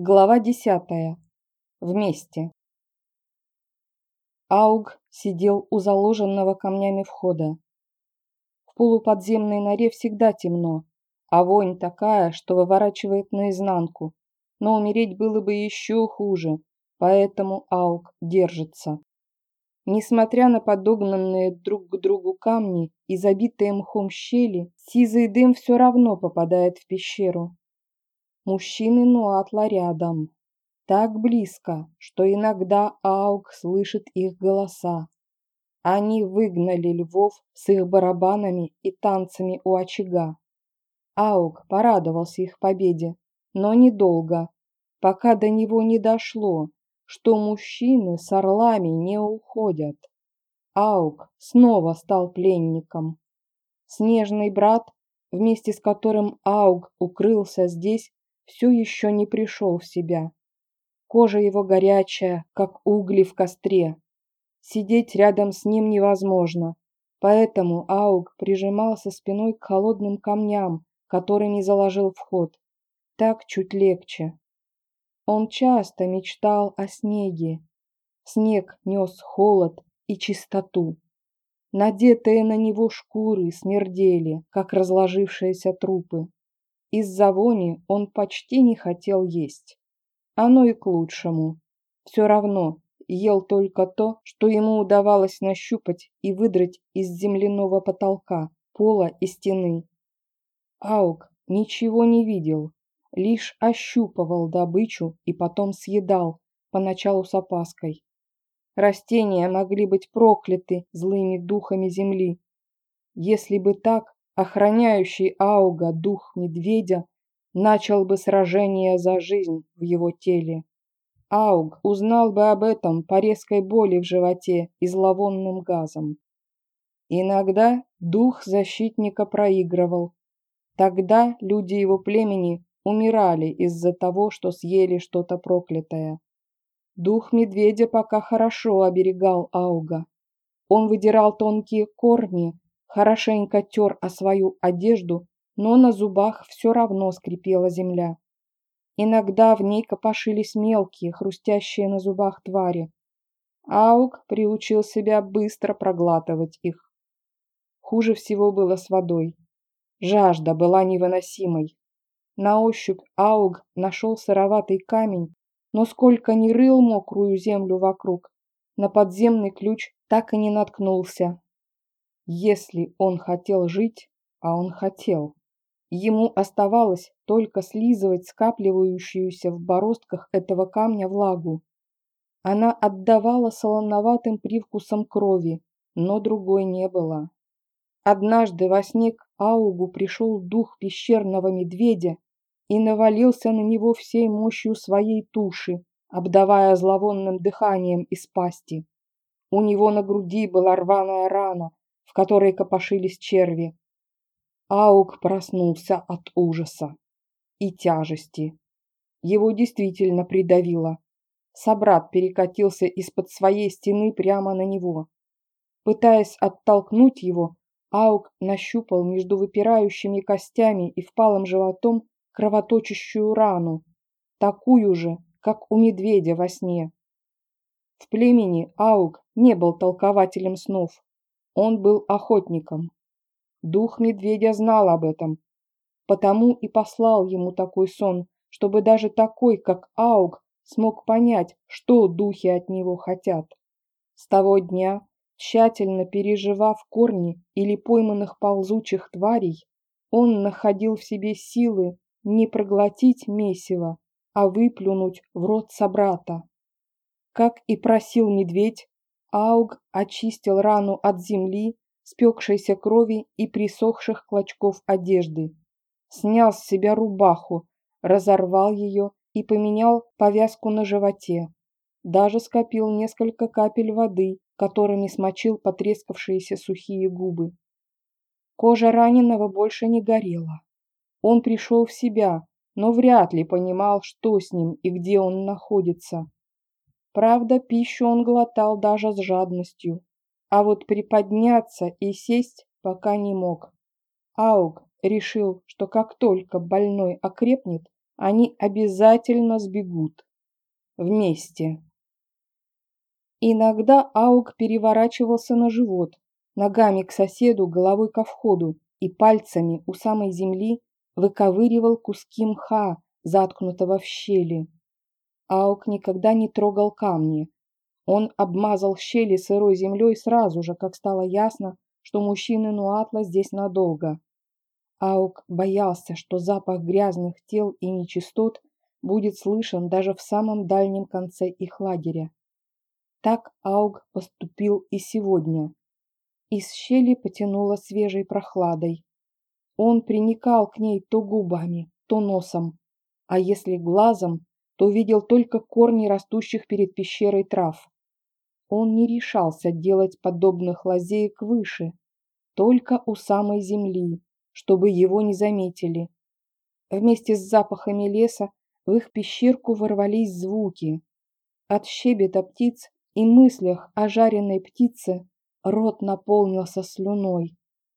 Глава десятая. Вместе. Ауг сидел у заложенного камнями входа. В полуподземной норе всегда темно, а вонь такая, что выворачивает наизнанку. Но умереть было бы еще хуже, поэтому Ауг держится. Несмотря на подогнанные друг к другу камни и забитые мхом щели, сизый дым все равно попадает в пещеру. Мужчины Нуатла рядом. Так близко, что иногда Ауг слышит их голоса. Они выгнали львов с их барабанами и танцами у очага. Ауг порадовался их победе, но недолго, пока до него не дошло, что мужчины с орлами не уходят. Ауг снова стал пленником. Снежный брат, вместе с которым Ауг укрылся здесь, все еще не пришел в себя. Кожа его горячая, как угли в костре. Сидеть рядом с ним невозможно, поэтому Ауг прижимался спиной к холодным камням, которыми заложил вход. Так чуть легче. Он часто мечтал о снеге. Снег нес холод и чистоту. Надетые на него шкуры смердели, как разложившиеся трупы. Из-за вони он почти не хотел есть. Оно и к лучшему. Все равно ел только то, что ему удавалось нащупать и выдрать из земляного потолка, пола и стены. Аук ничего не видел, лишь ощупывал добычу и потом съедал, поначалу с опаской. Растения могли быть прокляты злыми духами земли. Если бы так, охраняющий Ауга дух медведя, начал бы сражение за жизнь в его теле. Ауг узнал бы об этом по резкой боли в животе и зловонным газом. Иногда дух защитника проигрывал. Тогда люди его племени умирали из-за того, что съели что-то проклятое. Дух медведя пока хорошо оберегал Ауга. Он выдирал тонкие корни, хорошенько тер о свою одежду, но на зубах все равно скрипела земля. Иногда в ней копошились мелкие, хрустящие на зубах твари. Аук приучил себя быстро проглатывать их. Хуже всего было с водой. Жажда была невыносимой. На ощупь Ауг нашел сыроватый камень, но сколько ни рыл мокрую землю вокруг, на подземный ключ так и не наткнулся. Если он хотел жить, а он хотел, ему оставалось только слизывать скапливающуюся в бороздках этого камня влагу. Она отдавала солоноватым привкусом крови, но другой не было. Однажды во сне к Аугу пришел дух пещерного медведя и навалился на него всей мощью своей туши, обдавая зловонным дыханием из пасти. У него на груди была рваная рана, в которой копошились черви. Аук проснулся от ужаса и тяжести. Его действительно придавило. Собрат перекатился из-под своей стены прямо на него. Пытаясь оттолкнуть его, Аук нащупал между выпирающими костями и впалым животом кровоточащую рану, такую же, как у медведя во сне. В племени Аук не был толкователем снов. Он был охотником. Дух медведя знал об этом, потому и послал ему такой сон, чтобы даже такой, как Ауг, смог понять, что духи от него хотят. С того дня, тщательно переживав корни или пойманных ползучих тварей, он находил в себе силы не проглотить месиво, а выплюнуть в рот собрата. Как и просил медведь, Ауг очистил рану от земли, спекшейся крови и присохших клочков одежды. Снял с себя рубаху, разорвал ее и поменял повязку на животе. Даже скопил несколько капель воды, которыми смочил потрескавшиеся сухие губы. Кожа раненого больше не горела. Он пришел в себя, но вряд ли понимал, что с ним и где он находится. Правда, пищу он глотал даже с жадностью, а вот приподняться и сесть пока не мог. Ауг решил, что как только больной окрепнет, они обязательно сбегут. Вместе. Иногда Аук переворачивался на живот, ногами к соседу, головой ко входу и пальцами у самой земли выковыривал куски мха, заткнутого в щели. Аук никогда не трогал камни. Он обмазал щели сырой землей сразу же, как стало ясно, что мужчины Нуатла здесь надолго. Аук боялся, что запах грязных тел и нечистот будет слышен даже в самом дальнем конце их лагеря. Так Ауг поступил и сегодня. Из щели потянуло свежей прохладой. Он приникал к ней то губами, то носом, а если глазом, то видел только корни растущих перед пещерой трав. Он не решался делать подобных лазеек выше, только у самой земли, чтобы его не заметили. Вместе с запахами леса в их пещерку ворвались звуки. От щебета птиц и мыслях о жареной птице рот наполнился слюной,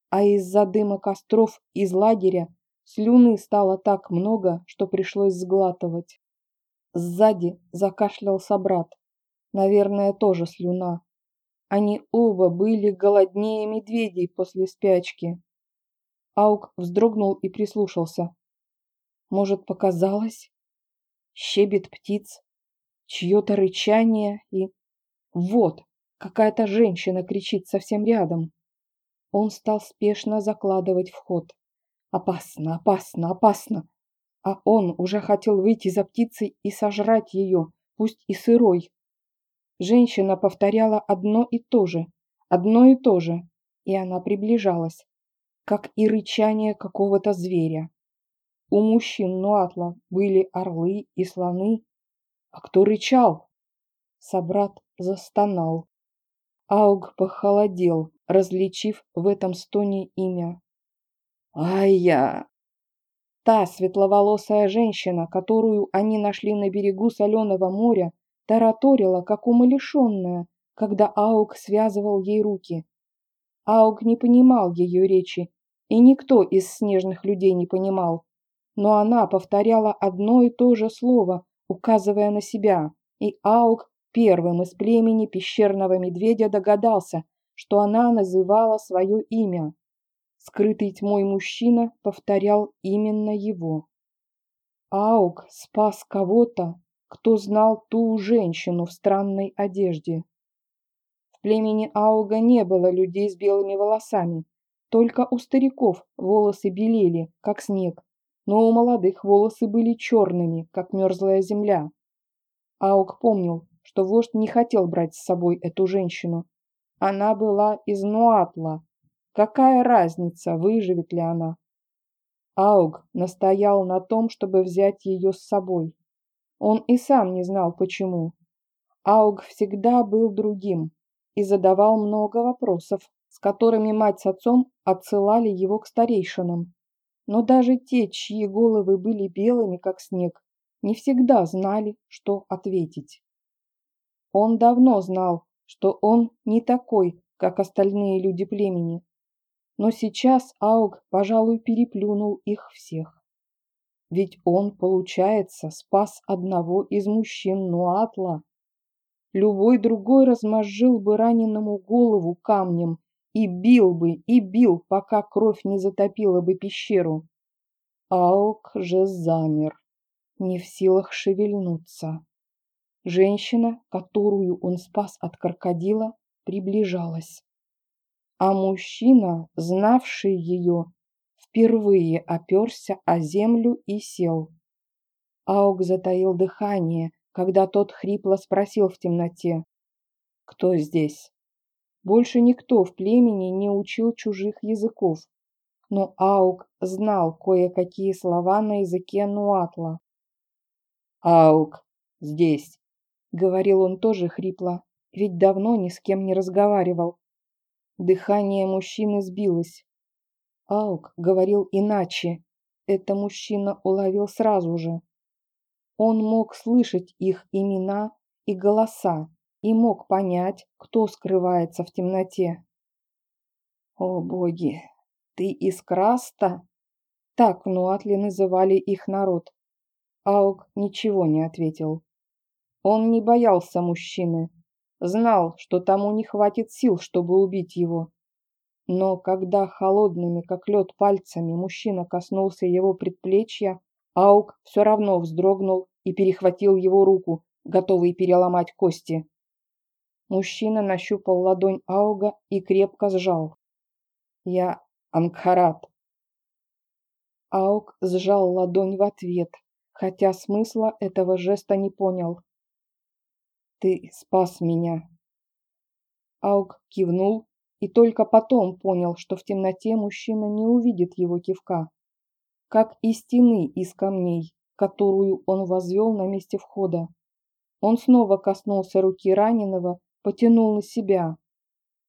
а из-за дыма костров из лагеря слюны стало так много, что пришлось сглатывать. Сзади закашлял собрат. Наверное, тоже слюна. Они оба были голоднее медведей после спячки. Аук вздрогнул и прислушался. Может, показалось? Щебет птиц, чье-то рычание и... Вот, какая-то женщина кричит совсем рядом. Он стал спешно закладывать вход. Опасно, опасно, опасно. А он уже хотел выйти за птицей и сожрать ее, пусть и сырой. Женщина повторяла одно и то же, одно и то же, и она приближалась как и рычание какого-то зверя. У мужчин Нуатла были орлы и слоны. А кто рычал? Собрат застонал. Ауг похолодел, различив в этом стоне имя. «Ай-я!» Та светловолосая женщина, которую они нашли на берегу соленого моря, тараторила, как умалишенная, когда Ауг связывал ей руки. Ауг не понимал ее речи, и никто из снежных людей не понимал. Но она повторяла одно и то же слово, указывая на себя, и Ауг первым из племени пещерного медведя догадался, что она называла свое имя. Скрытый тьмой мужчина повторял именно его. Ауг спас кого-то, кто знал ту женщину в странной одежде племени Ауга не было людей с белыми волосами. Только у стариков волосы белели, как снег, но у молодых волосы были черными, как мерзлая земля. Ауг помнил, что вождь не хотел брать с собой эту женщину. Она была из Нуатла. Какая разница, выживет ли она? Ауг настоял на том, чтобы взять ее с собой. Он и сам не знал, почему. Ауг всегда был другим, и задавал много вопросов, с которыми мать с отцом отсылали его к старейшинам. Но даже те, чьи головы были белыми, как снег, не всегда знали, что ответить. Он давно знал, что он не такой, как остальные люди племени. Но сейчас Ауг, пожалуй, переплюнул их всех. Ведь он, получается, спас одного из мужчин Нуатла. Любой другой размозжил бы раненому голову камнем и бил бы, и бил, пока кровь не затопила бы пещеру. Аук же замер, не в силах шевельнуться. Женщина, которую он спас от крокодила, приближалась. А мужчина, знавший ее, впервые оперся о землю и сел. Аук затаил дыхание, когда тот хрипло спросил в темноте «Кто здесь?». Больше никто в племени не учил чужих языков, но Аук знал кое-какие слова на языке Нуатла. «Аук, здесь!» — говорил он тоже хрипло, ведь давно ни с кем не разговаривал. Дыхание мужчины сбилось. Аук говорил иначе. Это мужчина уловил сразу же. Он мог слышать их имена и голоса и мог понять, кто скрывается в темноте. «О боги, ты из Краста?» Так в Нуатле называли их народ. Аук ничего не ответил. Он не боялся мужчины, знал, что тому не хватит сил, чтобы убить его. Но когда холодными, как лед, пальцами мужчина коснулся его предплечья, Аук все равно вздрогнул и перехватил его руку, готовый переломать кости. Мужчина нащупал ладонь Ауга и крепко сжал. «Я Ангхарат». Ауг сжал ладонь в ответ, хотя смысла этого жеста не понял. «Ты спас меня». Ауг кивнул и только потом понял, что в темноте мужчина не увидит его кивка, как и стены из камней, которую он возвел на месте входа. Он снова коснулся руки раненого, потянул на себя.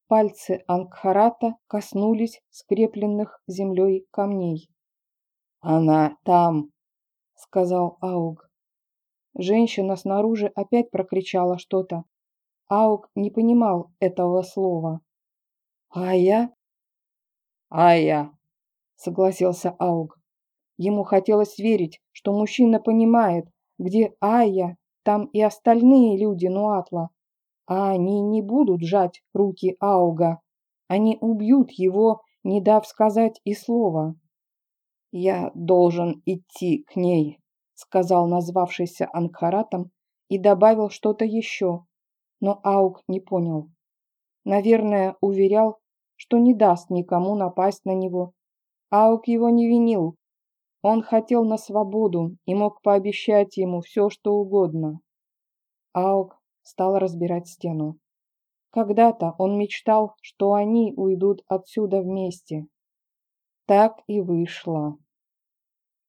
Пальцы Ангхарата коснулись скрепленных землей камней. «Она там!» — сказал Ауг. Женщина снаружи опять прокричала что-то. Ауг не понимал этого слова. «Ая?» «Ая!» — согласился Ауг. Ему хотелось верить, что мужчина понимает, где Ая, там и остальные люди Нуатла. А они не будут жать руки Ауга. Они убьют его, не дав сказать и слова. «Я должен идти к ней», — сказал назвавшийся Ангхаратом и добавил что-то еще, но Ауг не понял. Наверное, уверял, что не даст никому напасть на него. Ауг его не винил, он хотел на свободу и мог пообещать ему все, что угодно. Аук стал разбирать стену. Когда-то он мечтал, что они уйдут отсюда вместе. Так и вышло.